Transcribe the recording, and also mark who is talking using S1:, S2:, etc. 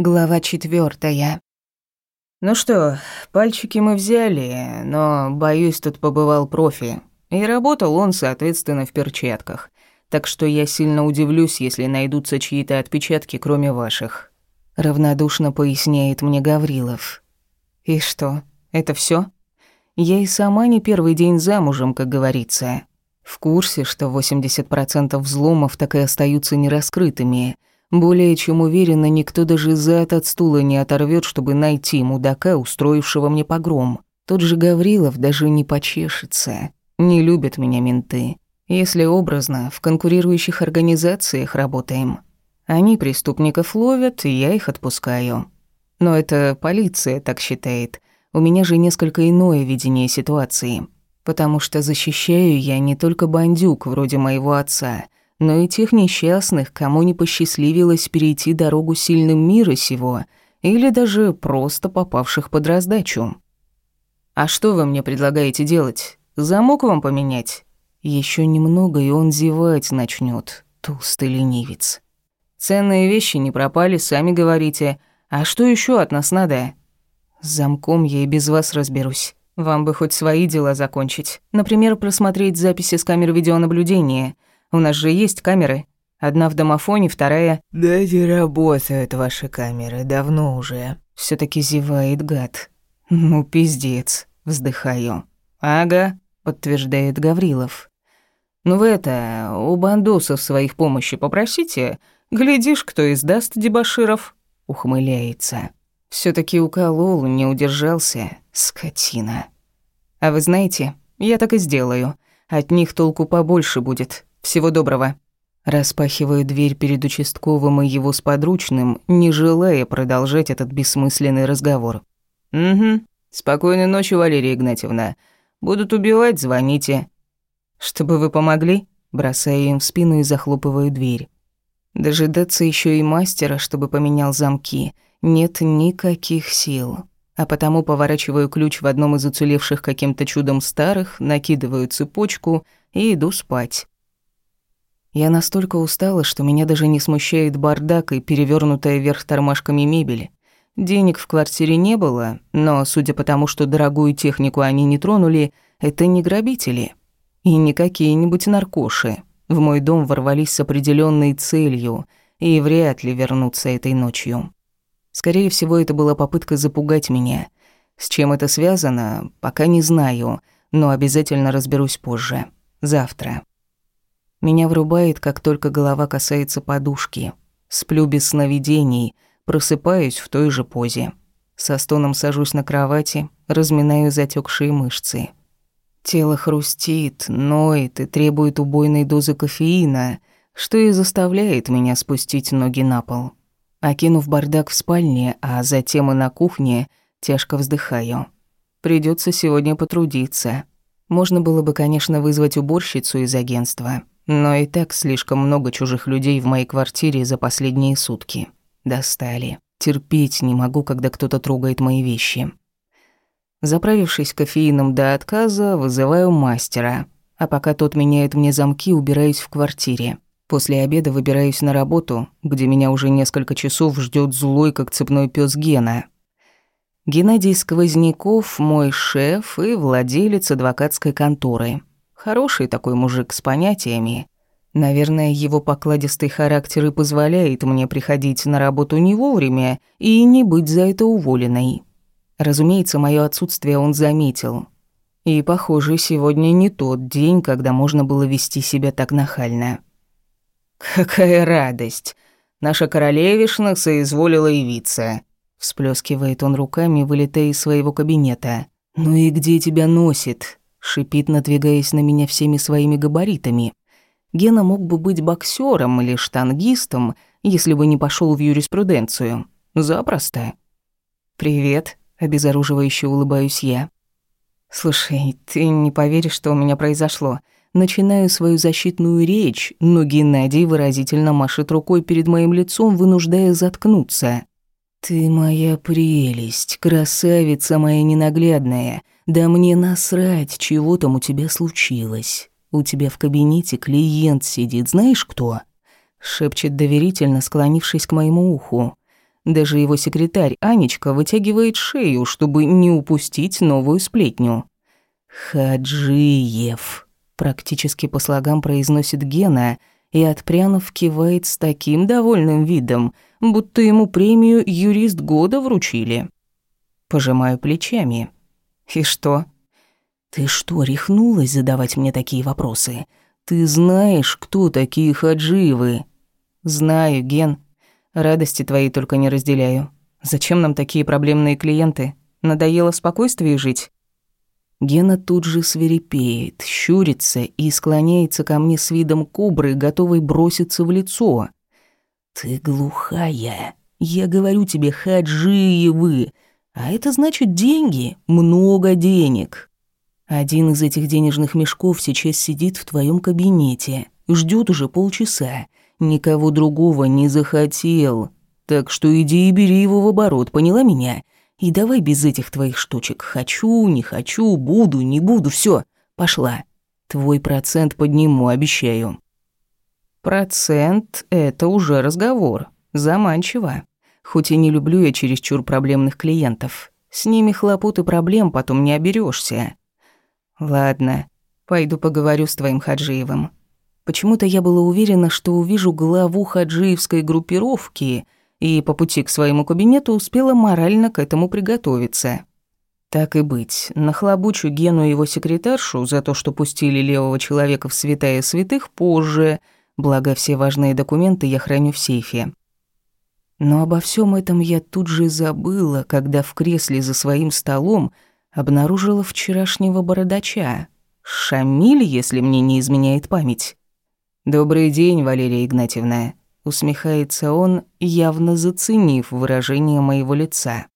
S1: Глава четвертая.
S2: Ну что, пальчики мы взяли, но, боюсь, тут побывал профи. И работал он, соответственно, в перчатках. Так что я сильно удивлюсь, если найдутся чьи-то отпечатки, кроме ваших. Равнодушно поясняет мне Гаврилов. И что, это все? Я и сама не первый день замужем, как говорится. В курсе, что 80% взломов так и остаются нераскрытыми — более чем уверена, никто даже зад от стула не оторвет, чтобы найти мудака, устроившего мне погром. Тот же Гаврилов даже не почешется. Не любят меня менты. Если образно, в конкурирующих организациях работаем. Они преступников ловят, и я их отпускаю. Но это полиция так считает. У меня же несколько иное видение ситуации. Потому что защищаю я не только бандюк вроде моего отца — но и тех несчастных, кому не посчастливилось перейти дорогу сильным мира сего, или даже просто попавших под раздачу. «А что вы мне предлагаете делать? Замок вам поменять?» Еще немного, и он зевать начнет, толстый ленивец. «Ценные вещи не пропали, сами говорите. А что еще от нас надо?» «С замком я и без вас разберусь. Вам бы хоть свои дела закончить. Например, просмотреть записи с камер видеонаблюдения». У нас же есть камеры. Одна в домофоне, вторая...
S3: Да не работают ваши камеры, давно уже.
S2: все таки зевает гад. Ну, пиздец, вздыхаю. Ага, подтверждает Гаврилов. Ну вы это, у бандосов своих помощи попросите. Глядишь, кто издаст дебоширов. Ухмыляется. все таки уколол, не удержался. Скотина. А вы знаете, я так и сделаю. От них толку побольше будет. Всего доброго». Распахиваю дверь перед участковым и его сподручным, не желая продолжать этот бессмысленный разговор. «Угу. Спокойной ночи, Валерия Игнатьевна. Будут убивать, звоните». «Чтобы вы помогли?» Бросаю им в спину и захлопываю дверь. Дожидаться еще и мастера, чтобы поменял замки, нет никаких сил. А потому поворачиваю ключ в одном из уцелевших каким-то чудом старых, накидываю цепочку и иду спать. Я настолько устала, что меня даже не смущает бардак и перевернутая вверх тормашками мебель. Денег в квартире не было, но, судя по тому, что дорогую технику они не тронули, это не грабители. И не какие-нибудь наркоши. В мой дом ворвались с определенной целью и вряд ли вернутся этой ночью. Скорее всего, это была попытка запугать меня. С чем это связано, пока не знаю, но обязательно разберусь позже. Завтра. Меня врубает, как только голова касается подушки. Сплю без сновидений, просыпаюсь в той же позе. Со стоном сажусь на кровати, разминаю затекшие мышцы. Тело хрустит, ноет и требует убойной дозы кофеина, что и заставляет меня спустить ноги на пол. Окинув бардак в спальне, а затем и на кухне, тяжко вздыхаю. Придется сегодня потрудиться. Можно было бы, конечно, вызвать уборщицу из агентства, но и так слишком много чужих людей в моей квартире за последние сутки. Достали. Терпеть не могу, когда кто-то трогает мои вещи. Заправившись кофеином до отказа, вызываю мастера. А пока тот меняет мне замки, убираюсь в квартире. После обеда выбираюсь на работу, где меня уже несколько часов ждет злой, как цепной пес Гена. Геннадий Сквозняков – мой шеф и владелец адвокатской конторы – Хороший такой мужик с понятиями. Наверное, его покладистый характер и позволяет мне приходить на работу не вовремя и не быть за это уволенной. Разумеется, мое отсутствие он заметил. И, похоже, сегодня не тот день, когда можно было вести себя так нахально. «Какая радость! Наша королевишна соизволила явиться!» Всплескивает он руками, вылетая из своего кабинета. «Ну и где тебя носит? Шипит, надвигаясь на меня всеми своими габаритами. Гена мог бы быть боксером или штангистом, если бы не пошел в юриспруденцию. Запросто. «Привет», — обезоруживающе улыбаюсь я. «Слушай, ты не поверишь, что у меня произошло. Начинаю свою защитную речь, но Геннадий выразительно машет рукой перед моим лицом, вынуждая заткнуться. «Ты моя прелесть, красавица моя ненаглядная», да мне насрать, чего там у тебя случилось. У тебя в кабинете клиент сидит, знаешь кто? Шепчет доверительно, склонившись к моему уху. Даже его секретарь Анечка вытягивает шею, чтобы не упустить новую сплетню. «Хаджиев», — практически по слогам произносит Гена, и отпрянув кивает с таким довольным видом, будто ему премию «Юрист года» вручили. Пожимаю плечами. «И что?» «Ты что, рехнулась задавать мне такие вопросы? Ты знаешь, кто такие Хаджиевы?» «Знаю, Ген. Радости твоей только не разделяю. Зачем нам такие проблемные клиенты? Надоело спокойствие жить?» Гена тут же свирепеет, щурится и склоняется ко мне с видом кобры, готовой броситься в лицо. «Ты глухая. Я говорю тебе, Хаджиевы. А это значит деньги, много денег. Один из этих денежных мешков сейчас сидит в твоем кабинете, ждет уже полчаса, никого другого не захотел. Так что иди и бери его в оборот, поняла меня? И давай без этих твоих штучек. Хочу, не хочу, буду, не буду, все, пошла. Твой процент подниму, обещаю. Процент — это уже разговор. Заманчиво. Хоть и не люблю я чересчур проблемных клиентов. С ними хлопот и проблем потом не оберешься. Ладно, пойду поговорю с твоим Хаджиевым. Почему-то я была уверена, что увижу главу хаджиевской группировки и по пути к своему кабинету успела морально к этому приготовиться. Так и быть, нахлобучу Гену и его секретаршу за то, что пустили левого человека в святая святых позже, благо все важные документы я храню в сейфе. Но обо всем этом я тут же забыла, когда в кресле за своим столом обнаружила вчерашнего бородача. Шамиль, если мне не изменяет память. «Добрый день, Валерия Игнатьевна», — усмехается он, явно заценив выражение моего лица.